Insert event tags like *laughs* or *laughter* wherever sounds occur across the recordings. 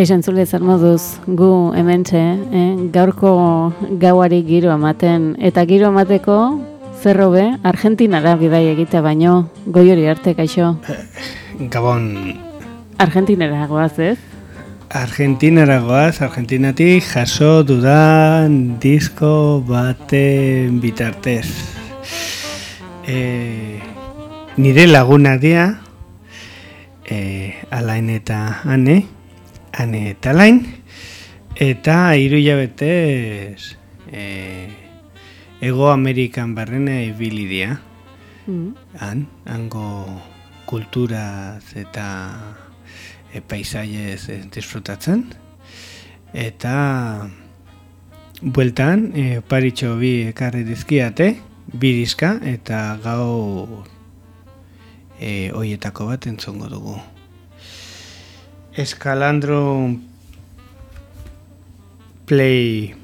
Kaixo entzule zer moduz gu hementxe, eh? gaurko gauari giro ematen eta giro emateko zerro be Argentinara bidai egite baino goiori arte kaixo. *laughs* Gabon Argentinara goaz, ez? Argentinara goaz, Argentinatik jaso dudan disko baten bitartez. E, nire laguna dia, e, alain eta ane, ane eta alain, eta hiru hilabetez e, Ego Amerikan barrena ibili dia. Mm. Han, hango kulturaz eta e, paisaiez e, disfrutatzen. Eta bueltan, e, paritxo bi ekarri dizkiate, bi diska, eta gau e, oietako bat entzongo dugu. Eskalandro Play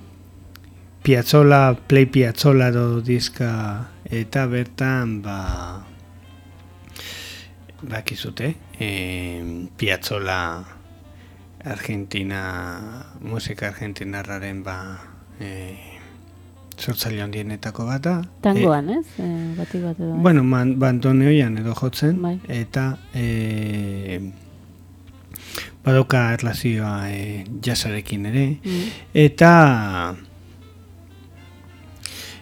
Piazzola, Play Piazzola do diska eta bertan ba bakizute e, Piazzola Argentina musika argentinarraren ba e, sortzaile handienetako bat da Tangoan, ez? E, batik bat edo. Bueno, man, bandoneoian edo jotzen, Bai. eta e, badoka erlazioa e, jasarekin ere, Mm. eta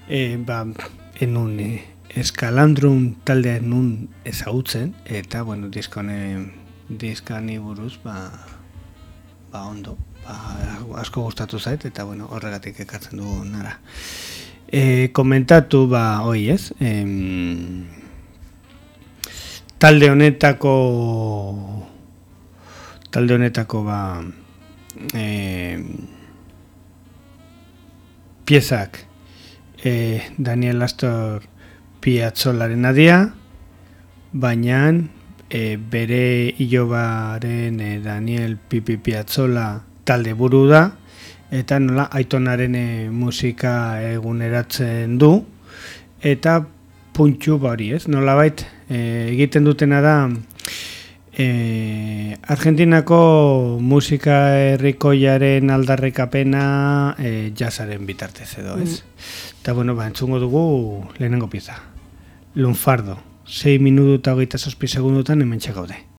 e, ba, enun e, eskalandrun taldea enun ezagutzen, eta, bueno, diskone, diskani buruz, ba, ba ondo, ba, asko gustatu zait, eta, bueno, horregatik ekartzen dugu nara. E, komentatu, ba, hoi ez, em, talde honetako talde honetako ba e, piezak. E, Daniel Astor Piazzolaren adia baina e, bere ilobaren e, Daniel Pipi Piazzola talde buru da eta nola aitonaren e, musika eguneratzen du. Eta puntxu ba hori ez, nolabait e, egiten dutena da e, Argentinako musika herrikoiaren aldarrikapena e, jazaren bitartez edo ez. Eta bueno, ba, entzungo dugu lehenengo pieza. Lunfardo, 6 minutu eta hogeita zazpi segundutan hemen gaude.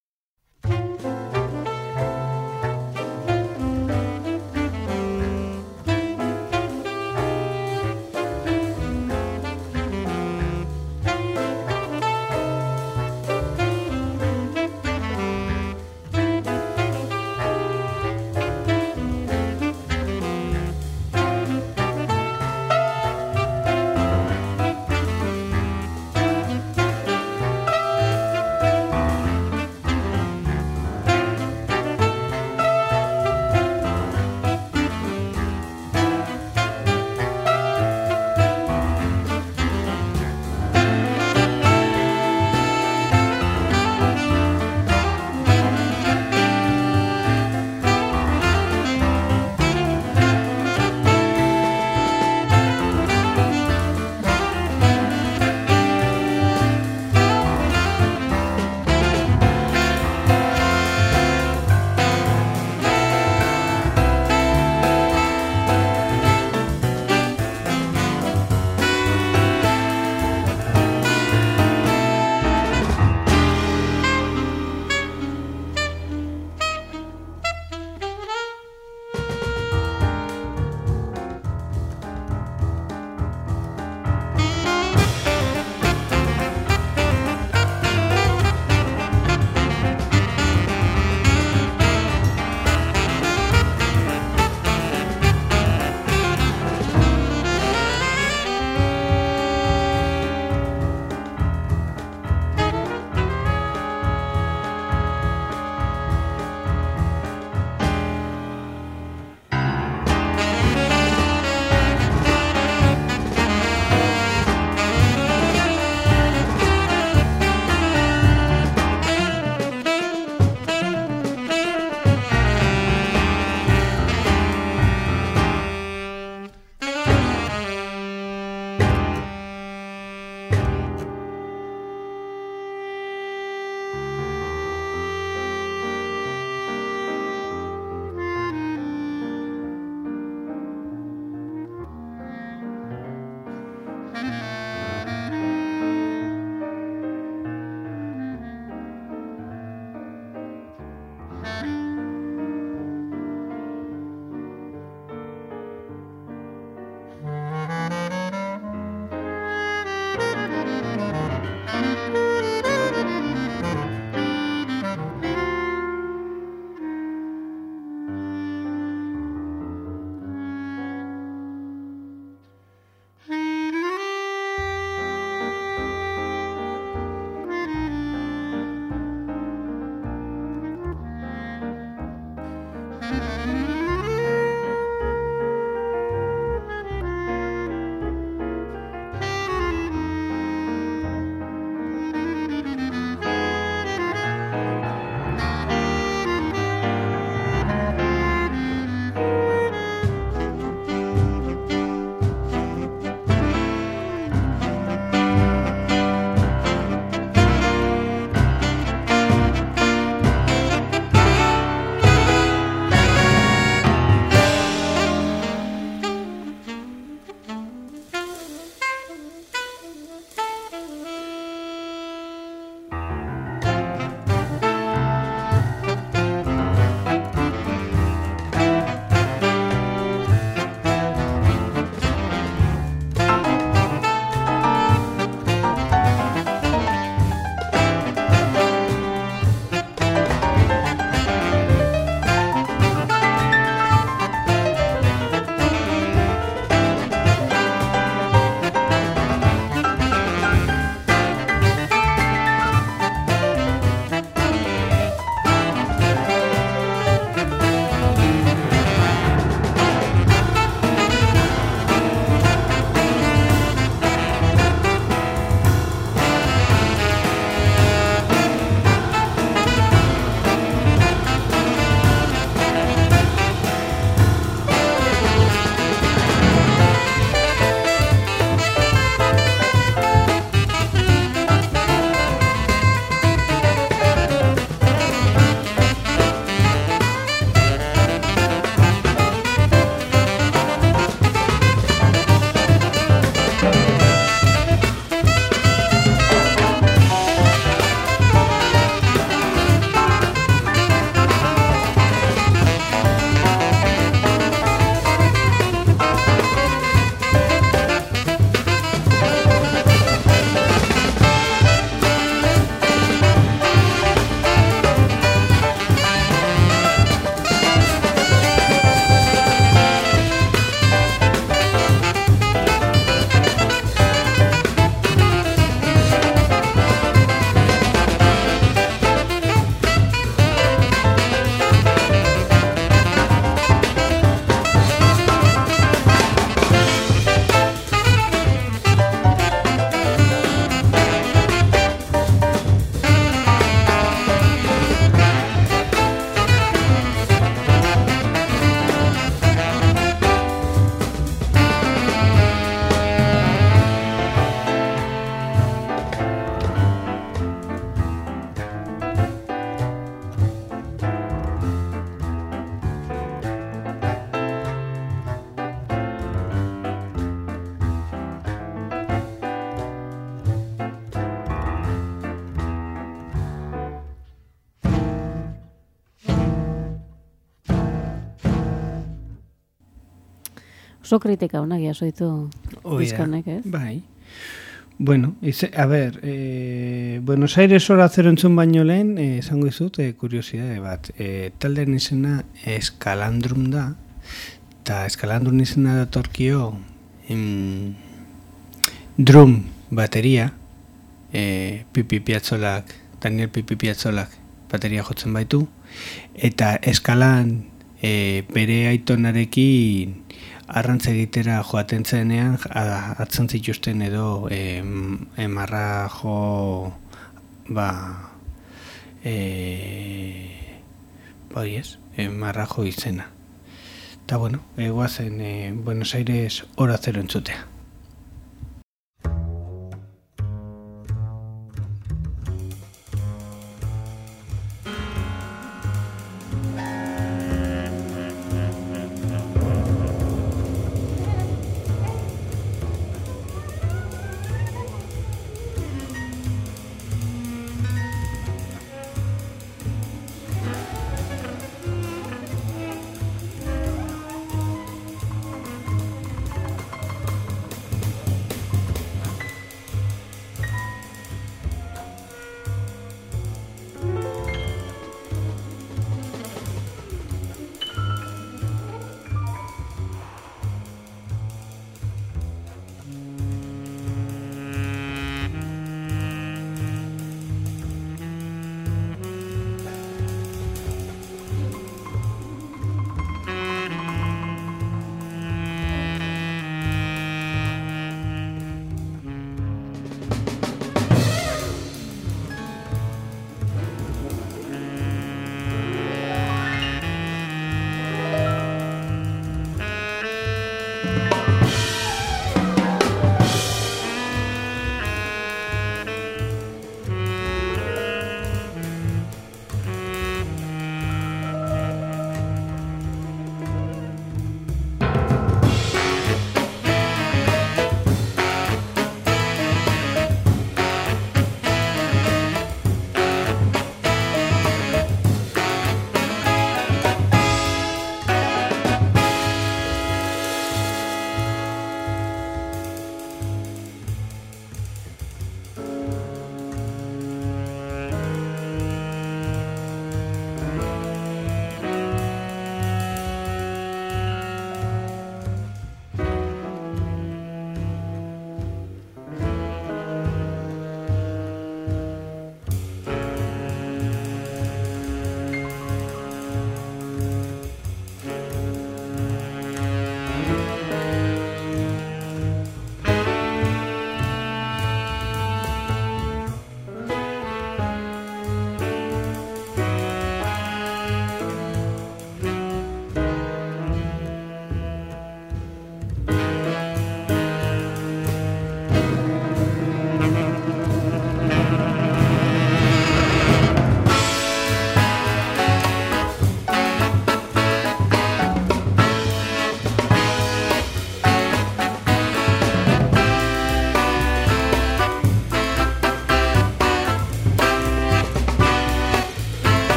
Oso kritika honak jaso ditu diskonek, ez? Bai. Bueno, ize, a ver, e, Buenos Aires ora zerontzun baino lehen, eh, esango izut, e, kuriosidade bat. E, talde izena Eskalandrum da, eta Eskalandrum izena datorkio em, drum bateria, e, Pipi Piazzolak, Daniel Pipi Piazzolak bateria jotzen baitu, eta eskalan e, bere aitonarekin arrantza egitera joaten zenean atzan zituzten edo e, emarra jo ba e, bai ez, emarra jo izena. Eta bueno, egoazen e, Buenos Aires hora zero entzutea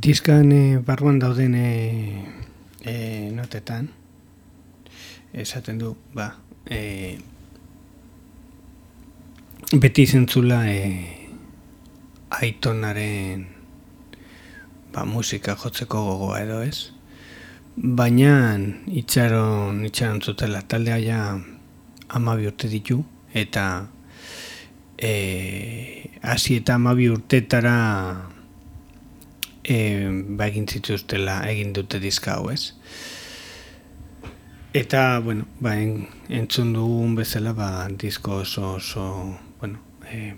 diskan e, barruan dauden e, e, notetan, esaten du, ba, e, beti zentzula e, aitonaren ba, musika jotzeko gogoa edo ez. Baina itxaron, itxaron zutela taldea ja amabi urte ditu eta e, hasi eta amabi urtetara e, ba egin zituztela egin dute diska hau ez. Eta, bueno, ba, en, entzun dugun bezala, ba, disko oso, oso, bueno, e,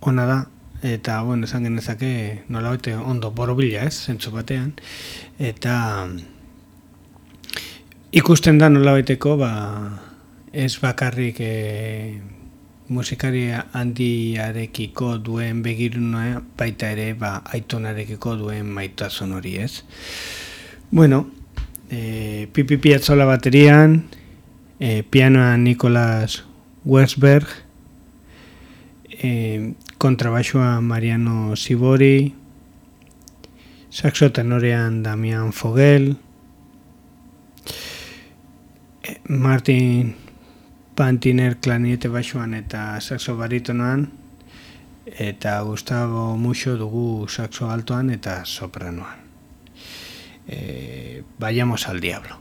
ona da, eta, bueno, esan genezake, nola bete, ondo borobila ez, zentzu batean, eta ikusten da nola beteko, ba, ez bakarrik e, musikari handiarekiko duen begiruna baita ere, ba, aitonarekiko duen maitasun hori ez. Bueno, e, Pipi Piazzola baterian, e, pianoa Nicolas Westberg, e, kontrabaxua Mariano Sibori, saxo tenorean Damian Fogel, e, Martin Pantiner klaniete baxuan eta saxo baritonoan, eta Gustavo Muxo dugu saxo altoan eta sopranoan. Eh, vayamos al diablo.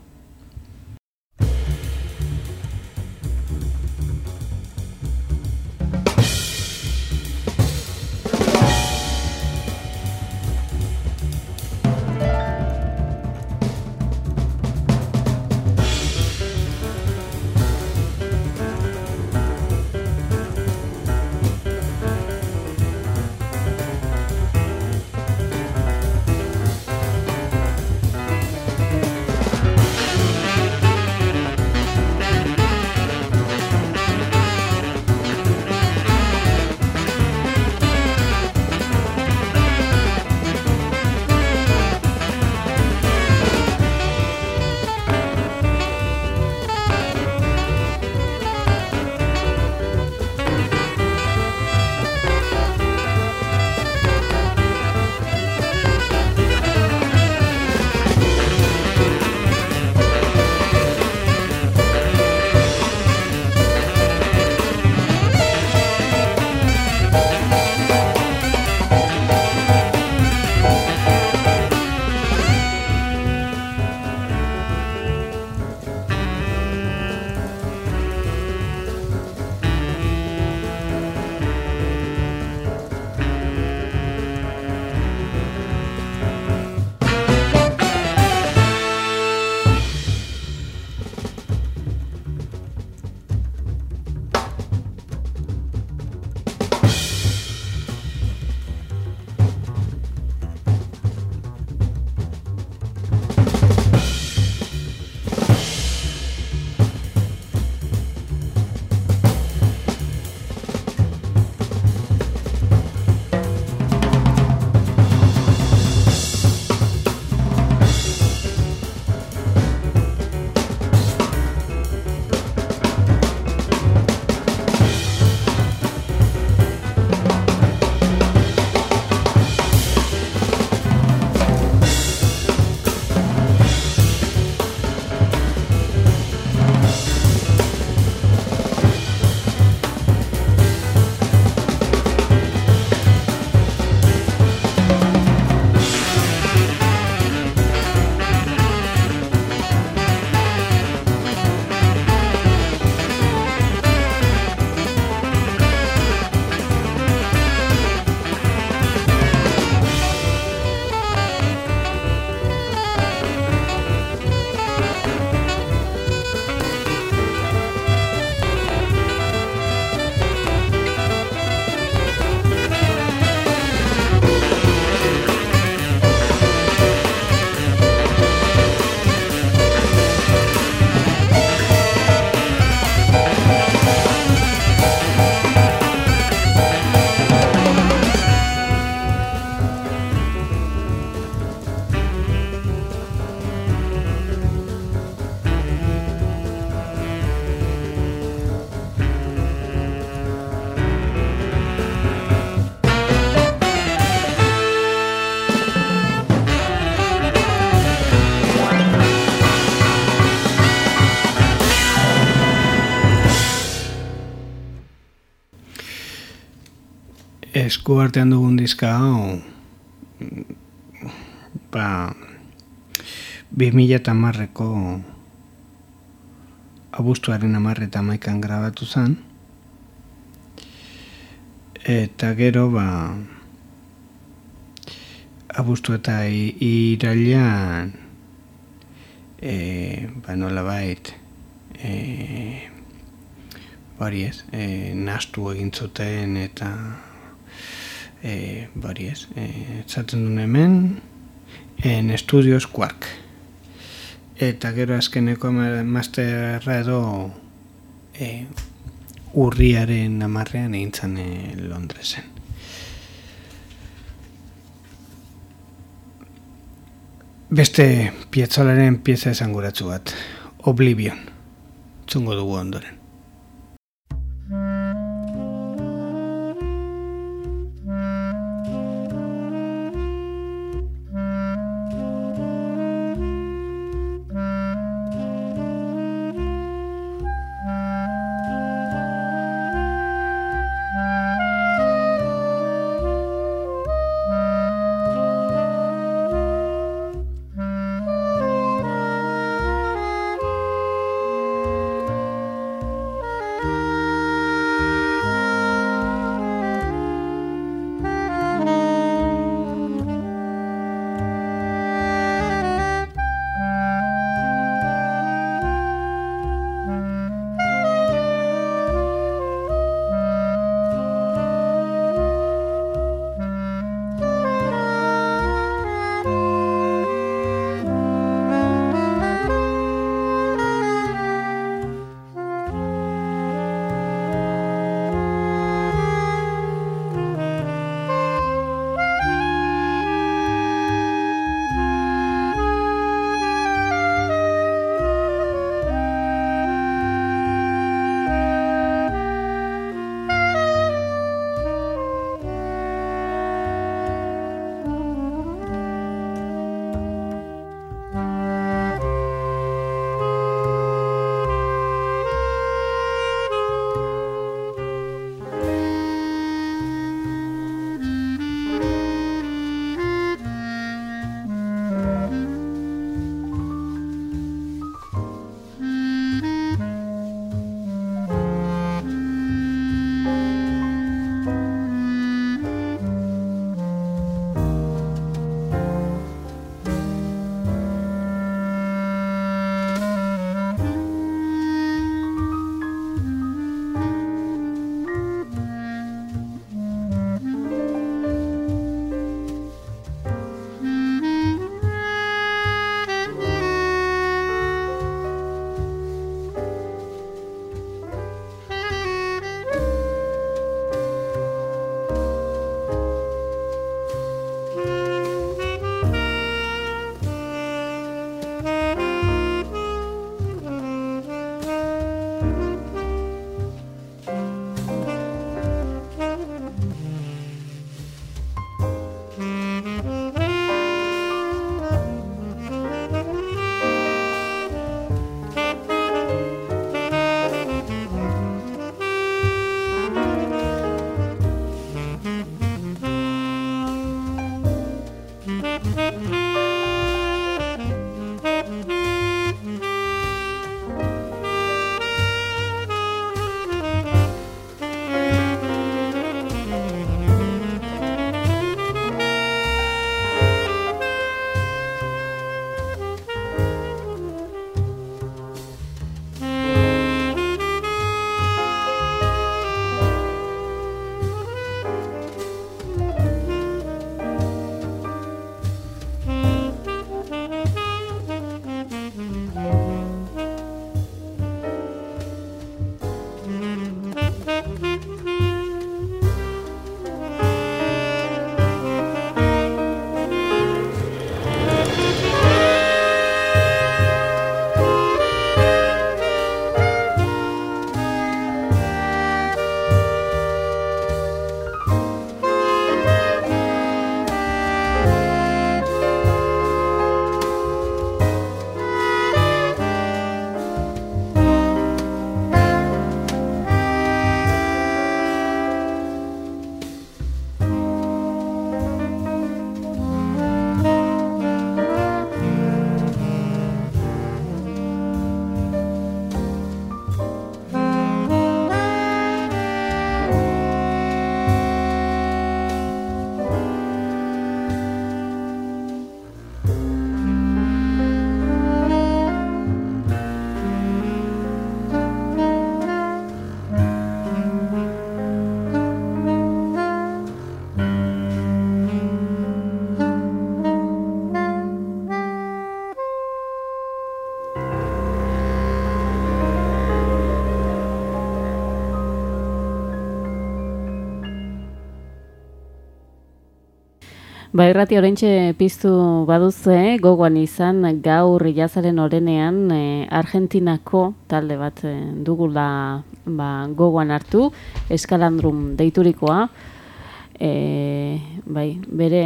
Esku artean dugun diska hau ba 2010ko abuztuaren amarreta maikan grabatu zen. Eta gero ba abuztu eta irailan e, ba nola bait e, bari ez e, nastu egin zuten eta e, bari ez. E, zaten duen hemen en Estudios Quark. Eta gero azkeneko masterra edo e, urriaren amarrean egin zan e, Londresen. Beste pietzolaren pieza esanguratzu bat, Oblivion, txungo dugu ondoren. Ba, irrati orentxe piztu baduze, gogoan izan gaur jazaren orenean e, Argentinako talde bat e, dugula ba, gogoan hartu, eskalandrum deiturikoa, e, bai, bere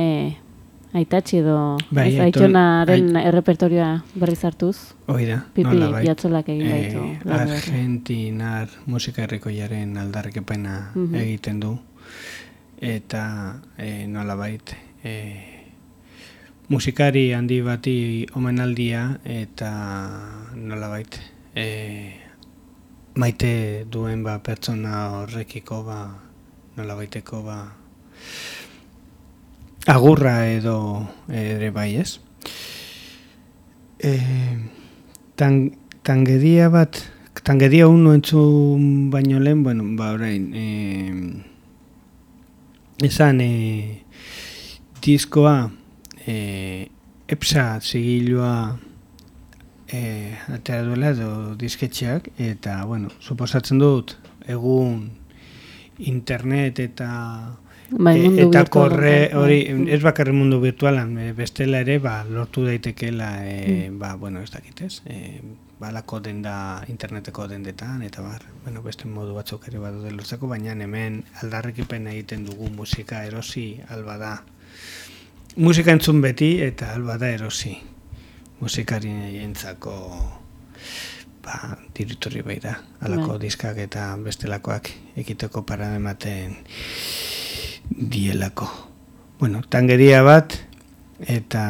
aitatxi edo bai, ez, aitonaren ait... errepertorioa berriz hartuz. Oida, Pipi bai. jatzolak egin e, baitu. Argentinar musika herrikoiaren aldarrekepena mm -hmm. egiten du. Eta e, nola baita, e, musikari handi bati omenaldia eta nolabait e, maite duen ba pertsona horrekiko ba nolabaiteko ba agurra edo ere bai ez? E, tan, tangedia bat tangedia unu entzun baino lehen bueno, ba orain e, esan e, diskoa e, epsa zigilua e, atera duela edo disketxeak eta, bueno, suposatzen dut egun internet eta bai, e, eta korre hori ez bakarri mundu virtualan e, bestela ere ba, lortu daitekela e, mm. ba, bueno, ez dakitez e, balako denda interneteko dendetan eta bar, bueno, beste modu batzuk ere badu delortzeko, baina hemen aldarrekipen egiten dugu musika erosi alba da musika entzun beti eta alba da erosi. Musikari entzako ba, diritorri bai da. Alako bai. diskak eta bestelakoak ekiteko paradematen dielako. Bueno, tangeria bat eta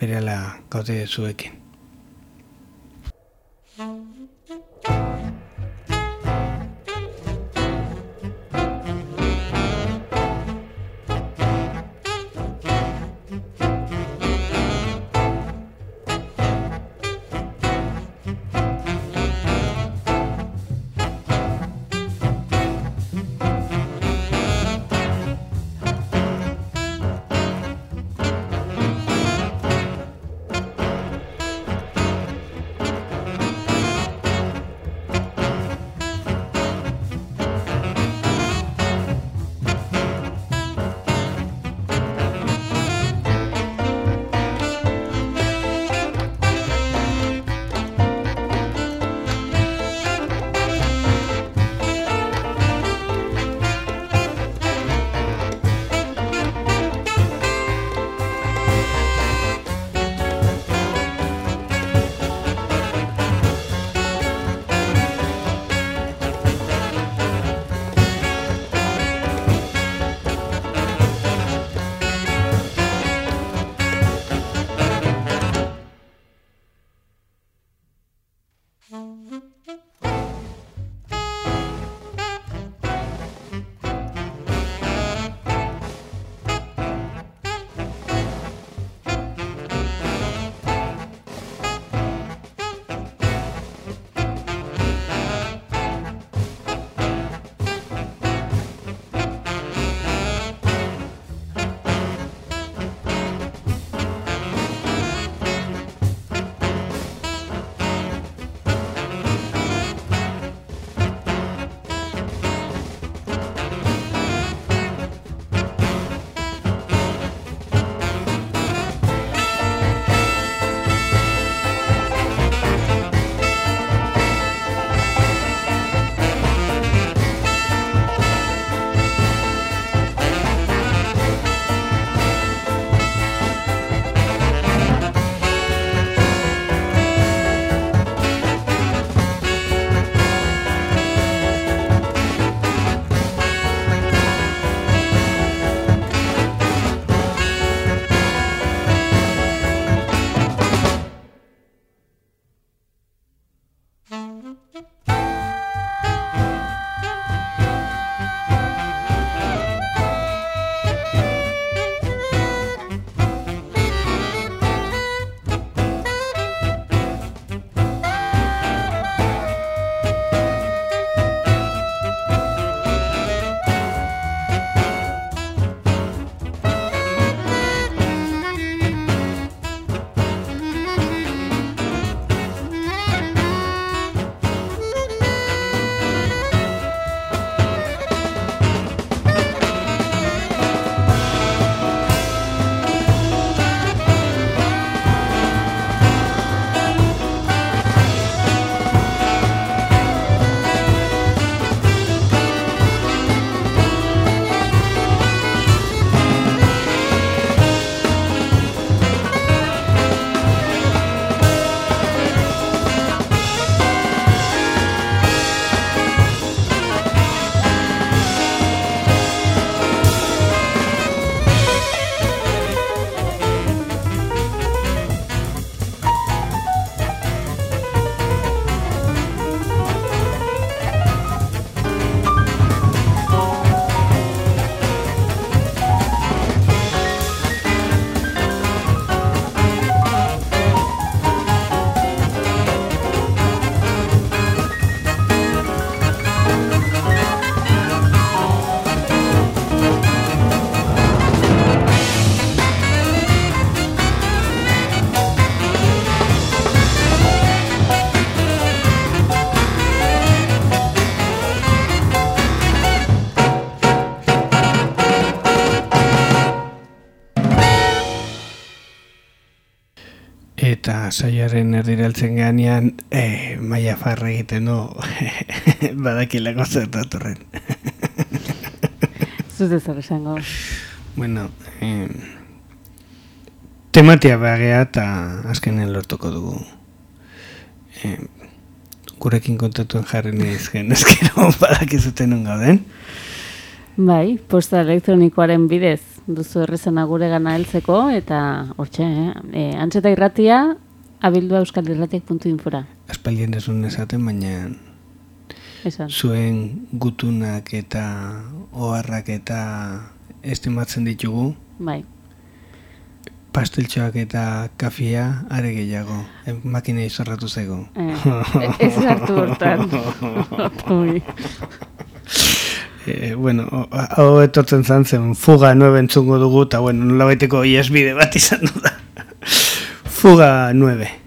berela gaude zuekin saioaren erdiraltzen ganean, e, maia farra egiten du, *laughs* badakilako zer datorren. *laughs* Zuz zer esango. Bueno, eh, tematia bagea eta azkenen lortuko dugu. Eh, gurekin kontatuen jarri nizken, ezkero *laughs* badakizuten non gauden. Bai, posta elektronikoaren bidez duzu errezena gure gana heltzeko eta hortxe, eh? E, antzeta irratia abildua euskalirratiak.infora. Aspaldien esun esaten, baina Esan. zuen gutunak eta oharrak eta estimatzen ditugu. Bai. Pasteltxoak eta kafia are gehiago. E, makina izorratu zego. Eh, ez hartu hortan. *laughs* Eh, bueno, hau etortzen zan zen fuga nueve entzungo dugu, eta bueno, nola baiteko iesbide bat izan da. Fuga nueve.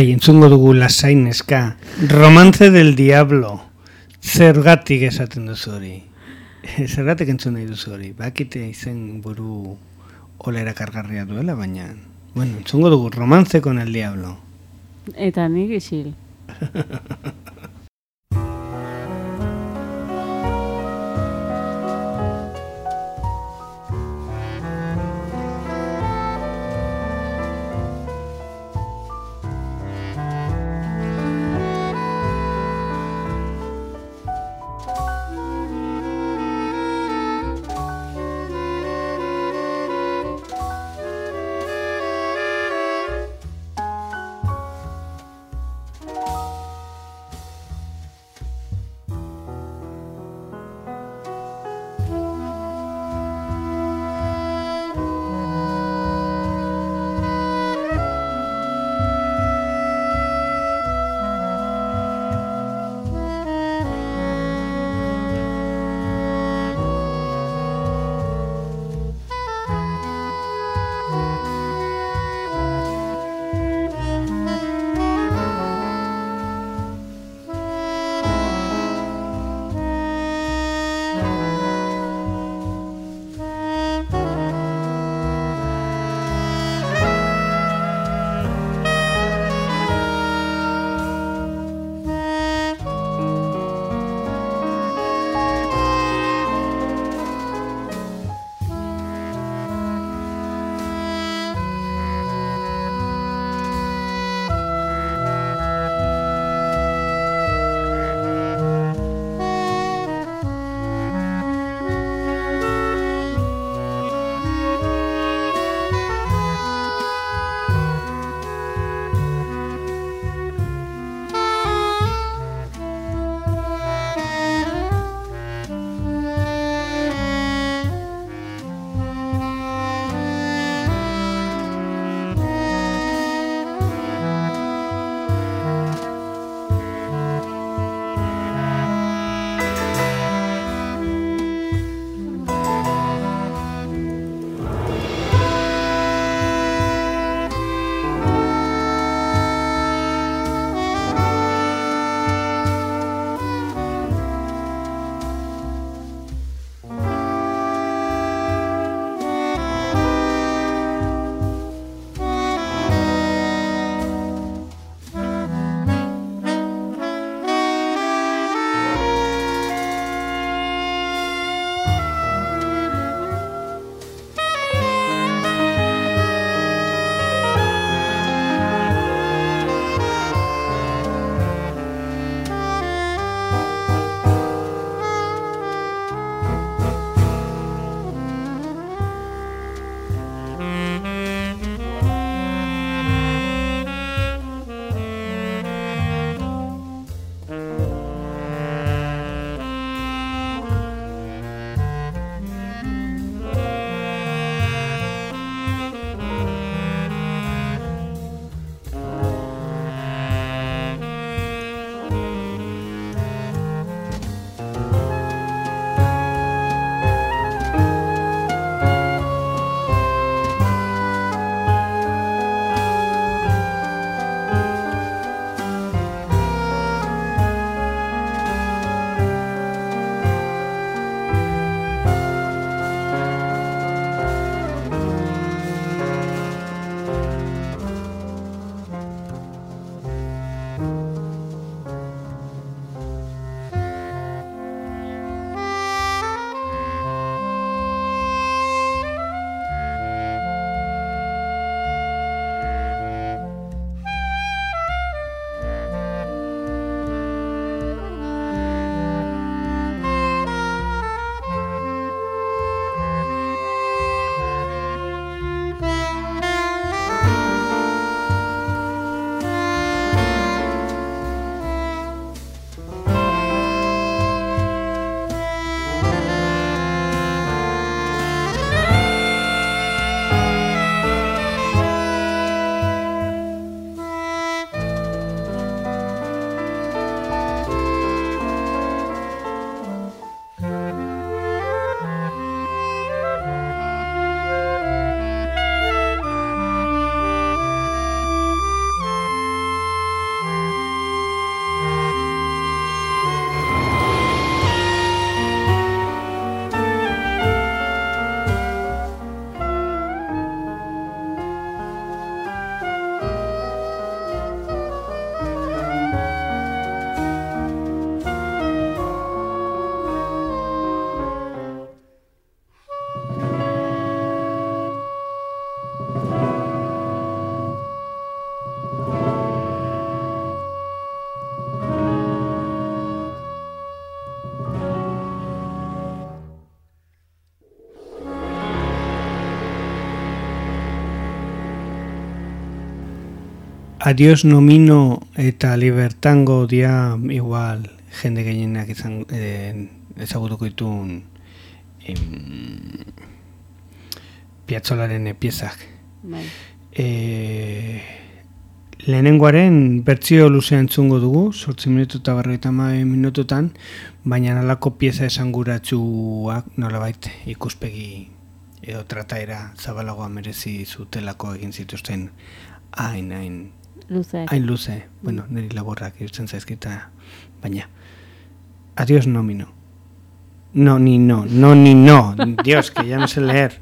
Bai, entzungo dugu lasain eska. Romance del diablo. Zergatik esaten duzu hori. *laughs* Zergatik entzun nahi duzu hori. Bakite izen buru hola erakargarria duela, baina... Bueno, entzungo dugu romance con el diablo. Eta nik isil. *laughs* adios nomino eta libertango dia igual jende gehienak izan eh, ezagutuko ditun em, piatzolaren piezak. Bai. E, lehenengoaren bertzio luzean entzungo dugu, sortzi minutu eta berroita minututan, baina nalako pieza esanguratsuak nolabait ikuspegi edo trataera zabalagoa merezi zutelako egin zituzten hain, hain, Luze. hain luze, bueno, niri laborrak irtzen zaizkita, baina, adios nomino. No, ni no, no, ni no, Dios, que ya no sé leer.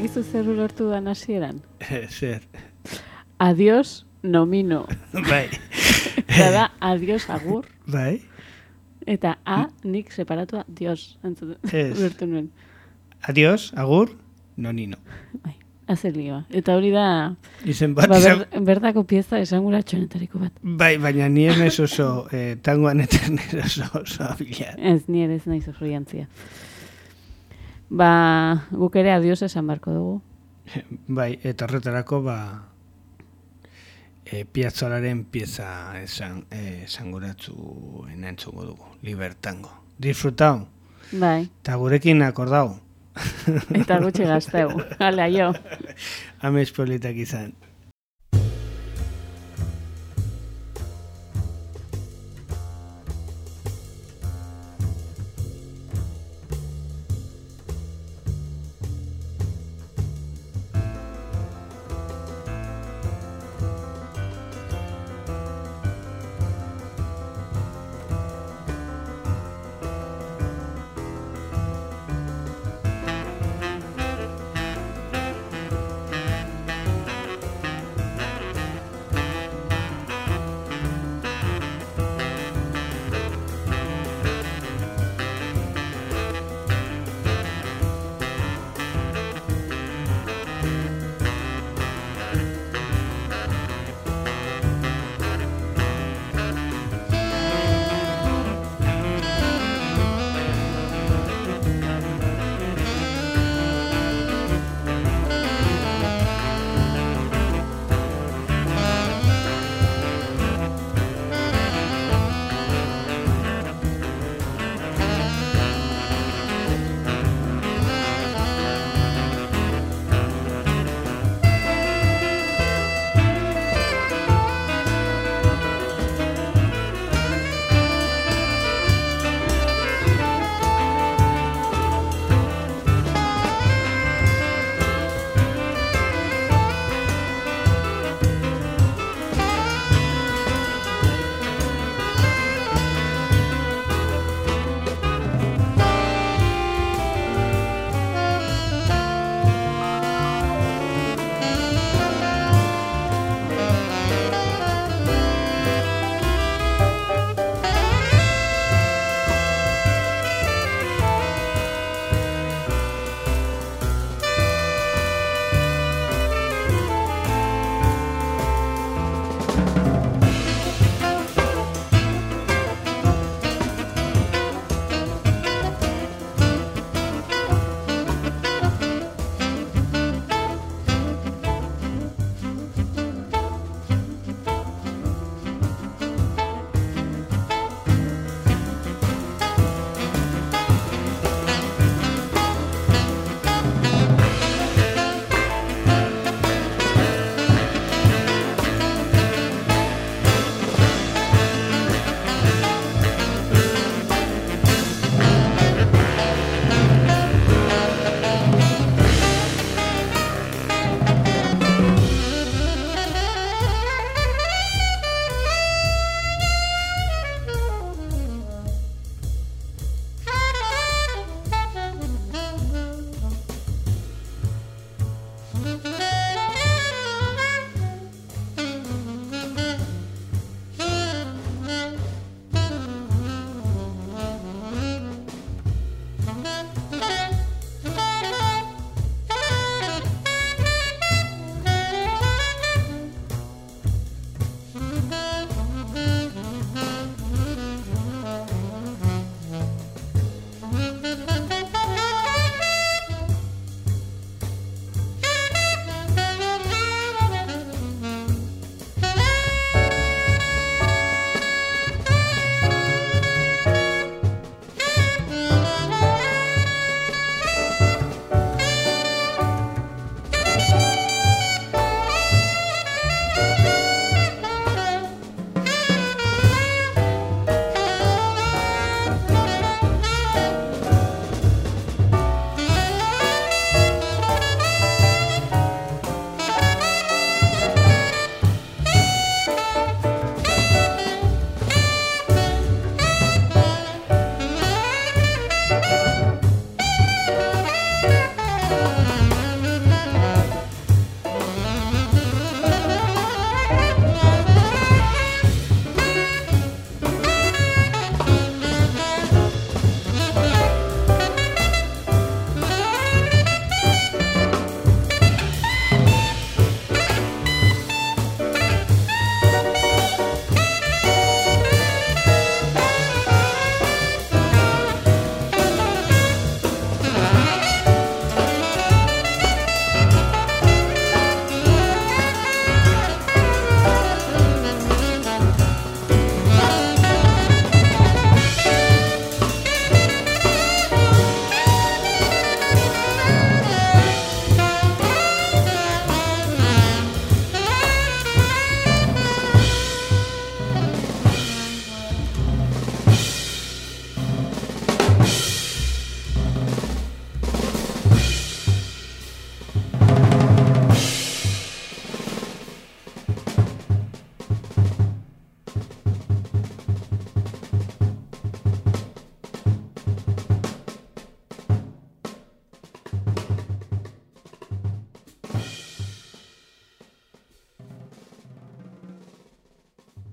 Bakizu zer ulertu da hasieran. *laughs* Zer. Adios nomino. *laughs* Bai. *laughs* Eta da, adios agur. Bai. Eta a, nik separatua, dios. Entzut, Ez. ulertu nuen. Adios, agur, nonino. Bai, azelioa. Eta hori da, Izen bat, ba, ber, berdako pieza esangura txonetariko bat. bai, baina ni ez oso, eh, tangoan eta oso, oso abila. Ez, ni ere ez naiz oso jantzia. Ba, guk ere adios esan barko dugu. *laughs* Bai, eta horretarako, ba, e, piazzolaren pieza esan, e, esanguratzu entzungo dugu, libertango. Disfrutau, Bai, eta gurekin akordau, eta gutxi gazteu. *laughs* Hala, jo. amez politak izan.